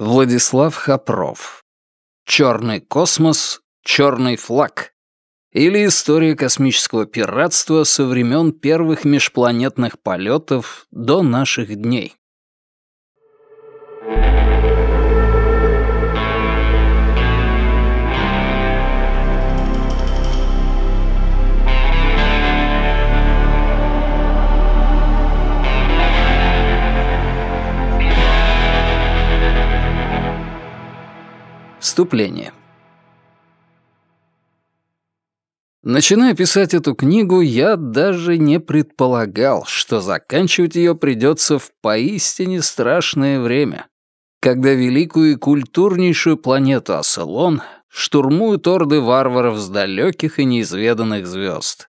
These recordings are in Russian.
Владислав Хопров. Черный космос, черный флаг. Или история космического пиратства со времен первых межпланетных полетов до наших дней. Вступление. Начиная писать эту книгу, я даже не предполагал, что заканчивать ее придется в поистине страшное время, когда великую и культурнейшую планету Асселон штурмуют орды варваров с далеких и неизведанных звезд.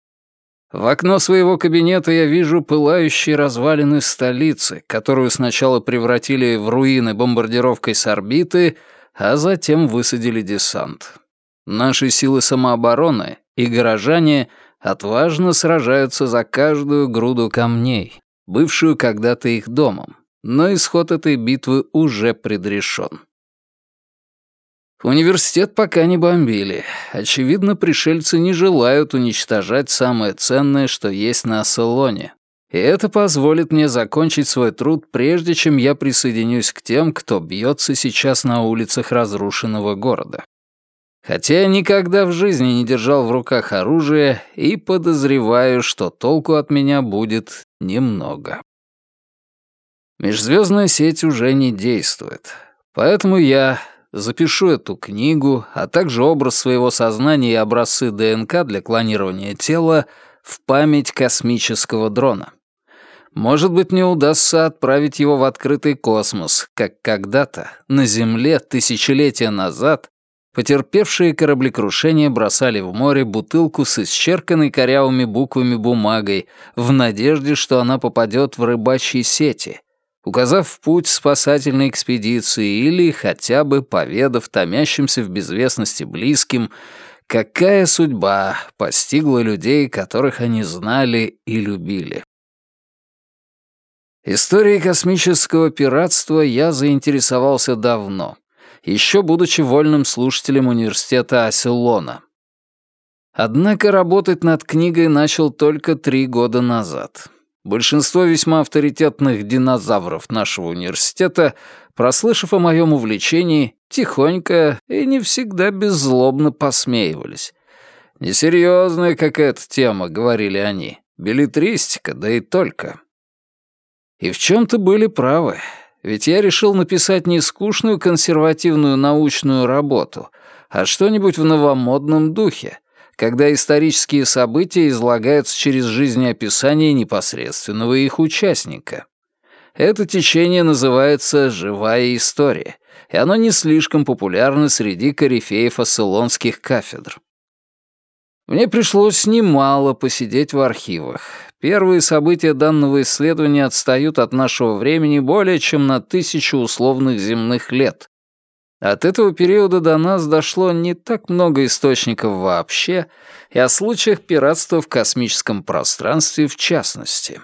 В окно своего кабинета я вижу пылающие развалины столицы, которую сначала превратили в руины бомбардировкой с орбиты — а затем высадили десант. Наши силы самообороны и горожане отважно сражаются за каждую груду камней, бывшую когда-то их домом, но исход этой битвы уже предрешен. Университет пока не бомбили. Очевидно, пришельцы не желают уничтожать самое ценное, что есть на Ассалоне. И это позволит мне закончить свой труд, прежде чем я присоединюсь к тем, кто бьется сейчас на улицах разрушенного города. Хотя я никогда в жизни не держал в руках оружие и подозреваю, что толку от меня будет немного. Межзвездная сеть уже не действует. Поэтому я запишу эту книгу, а также образ своего сознания и образцы ДНК для клонирования тела в память космического дрона. Может быть, мне удастся отправить его в открытый космос, как когда-то, на Земле, тысячелетия назад, потерпевшие кораблекрушение бросали в море бутылку с исчерканной корявыми буквами бумагой в надежде, что она попадет в рыбачьи сети, указав путь спасательной экспедиции или хотя бы поведав томящимся в безвестности близким, какая судьба постигла людей, которых они знали и любили. Историей космического пиратства я заинтересовался давно, еще будучи вольным слушателем университета Асилона. Однако работать над книгой начал только три года назад. Большинство весьма авторитетных динозавров нашего университета, прослышав о моем увлечении, тихонько и не всегда беззлобно посмеивались. «Несерьезная какая-то тема», — говорили они. «Билетристика, да и только». И в чем-то были правы, ведь я решил написать не скучную консервативную научную работу, а что-нибудь в новомодном духе, когда исторические события излагаются через жизнеописание непосредственного их участника. Это течение называется «живая история», и оно не слишком популярно среди корифеев ассалонских кафедр. Мне пришлось немало посидеть в архивах. Первые события данного исследования отстают от нашего времени более чем на тысячу условных земных лет. От этого периода до нас дошло не так много источников вообще, и о случаях пиратства в космическом пространстве в частности.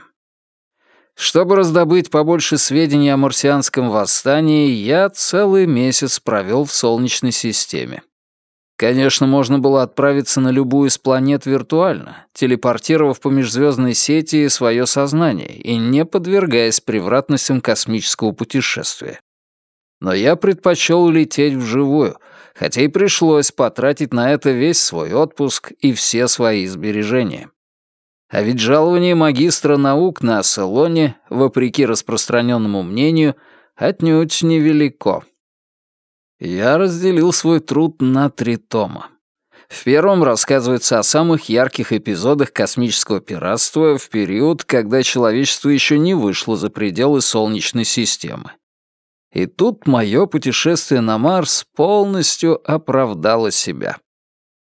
Чтобы раздобыть побольше сведений о марсианском восстании, я целый месяц провел в Солнечной системе. Конечно, можно было отправиться на любую из планет виртуально, телепортировав по межзвездной сети свое сознание и не подвергаясь превратностям космического путешествия. Но я предпочел лететь вживую, хотя и пришлось потратить на это весь свой отпуск и все свои сбережения. А ведь жалование магистра наук на Асселоне, вопреки распространенному мнению, отнюдь невелико. Я разделил свой труд на три тома. В первом рассказывается о самых ярких эпизодах космического пиратства в период, когда человечество еще не вышло за пределы Солнечной системы. И тут мое путешествие на Марс полностью оправдало себя.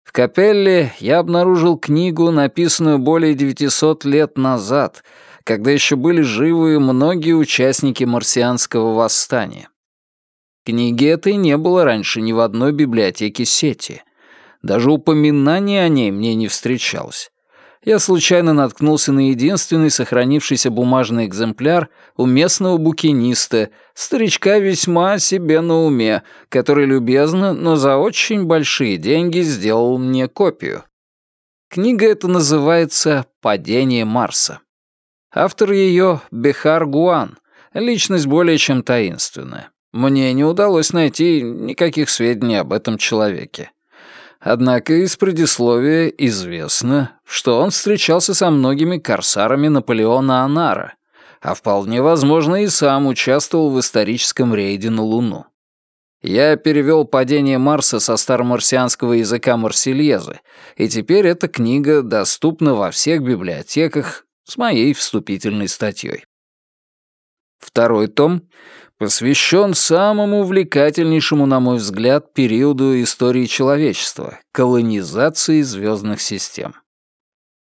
В Капелле я обнаружил книгу, написанную более 900 лет назад, когда еще были живы многие участники марсианского восстания. Книги этой не было раньше ни в одной библиотеке сети. Даже упоминания о ней мне не встречалось. я случайно наткнулся на единственный сохранившийся бумажный экземпляр у местного букиниста, старичка весьма себе на уме, который любезно, но за очень большие деньги сделал мне копию. Книга эта называется «Падение Марса». Автор ее — Бехар Гуан, личность более чем таинственная. Мне не удалось найти никаких сведений об этом человеке. Однако из предисловия известно, что он встречался со многими корсарами Наполеона Анара, а вполне возможно и сам участвовал в историческом рейде на Луну. Я перевел «Падение Марса» со старомарсианского языка Марсельезы, и теперь эта книга доступна во всех библиотеках с моей вступительной статьей. Второй том посвящен самому увлекательнейшему, на мой взгляд, периоду истории человечества — колонизации звездных систем.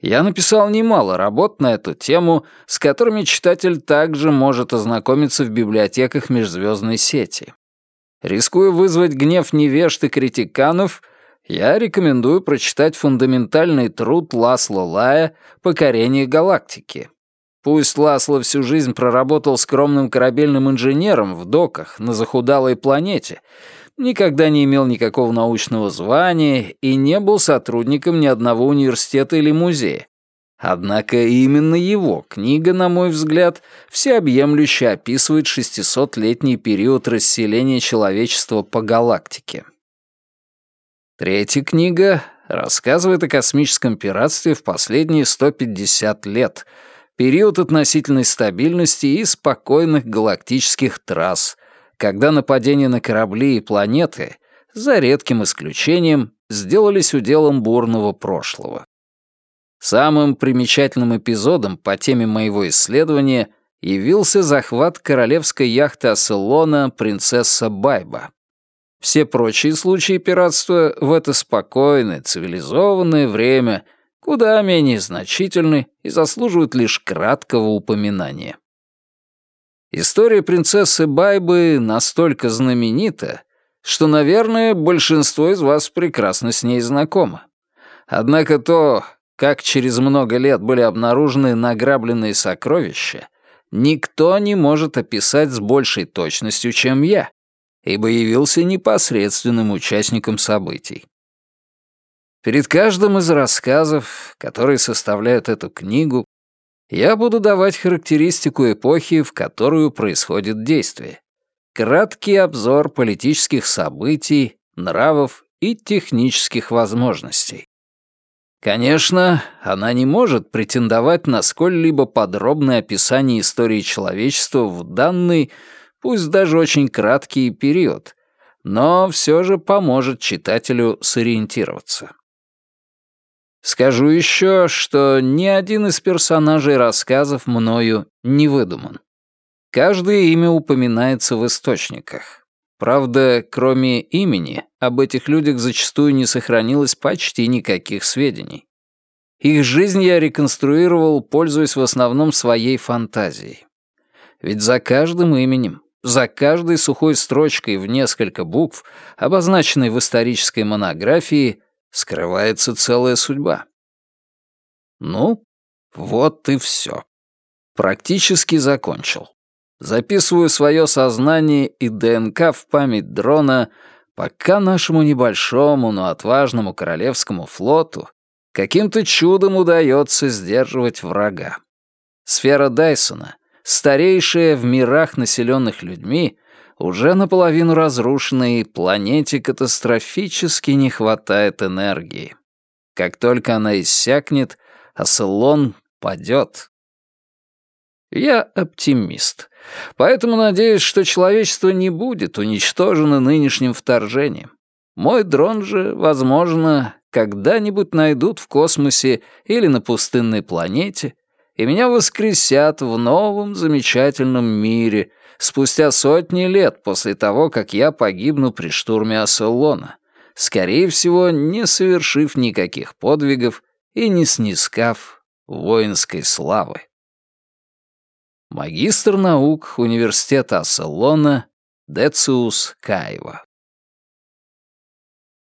Я написал немало работ на эту тему, с которыми читатель также может ознакомиться в библиотеках межзвездной сети. Рискуя вызвать гнев невежд и критиканов, я рекомендую прочитать фундаментальный труд Ласло Лая «Покорение галактики», Пусть Ласло всю жизнь проработал скромным корабельным инженером в доках на захудалой планете, никогда не имел никакого научного звания и не был сотрудником ни одного университета или музея. Однако именно его книга, на мой взгляд, всеобъемлюще описывает 600-летний период расселения человечества по галактике. Третья книга рассказывает о космическом пиратстве в последние 150 лет — период относительной стабильности и спокойных галактических трасс, когда нападения на корабли и планеты, за редким исключением, сделались уделом бурного прошлого. Самым примечательным эпизодом по теме моего исследования явился захват королевской яхты Асселона «Принцесса Байба». Все прочие случаи пиратства в это спокойное, цивилизованное время — куда менее значительны и заслуживают лишь краткого упоминания. История принцессы Байбы настолько знаменита, что, наверное, большинство из вас прекрасно с ней знакомо. Однако то, как через много лет были обнаружены награбленные сокровища, никто не может описать с большей точностью, чем я, ибо явился непосредственным участником событий. Перед каждым из рассказов, которые составляют эту книгу, я буду давать характеристику эпохи, в которую происходит действие. Краткий обзор политических событий, нравов и технических возможностей. Конечно, она не может претендовать на сколь-либо подробное описание истории человечества в данный, пусть даже очень краткий период, но все же поможет читателю сориентироваться. Скажу еще, что ни один из персонажей рассказов мною не выдуман. Каждое имя упоминается в источниках. Правда, кроме имени, об этих людях зачастую не сохранилось почти никаких сведений. Их жизнь я реконструировал, пользуясь в основном своей фантазией. Ведь за каждым именем, за каждой сухой строчкой в несколько букв, обозначенной в исторической монографии, скрывается целая судьба. Ну, вот и все. Практически закончил. Записываю свое сознание и ДНК в память дрона, пока нашему небольшому, но отважному королевскому флоту каким-то чудом удается сдерживать врага. Сфера Дайсона, старейшая в мирах, населенных людьми, уже наполовину разрушенной планете катастрофически не хватает энергии. Как только она иссякнет, Асселон падет. Я оптимист, поэтому надеюсь, что человечество не будет уничтожено нынешним вторжением. Мой дрон же, возможно, когда-нибудь найдут в космосе или на пустынной планете, и меня воскресят в новом замечательном мире — спустя сотни лет после того, как я погибну при штурме Асселона, скорее всего, не совершив никаких подвигов и не снискав воинской славы. Магистр наук Университета Асселона Дециус Каева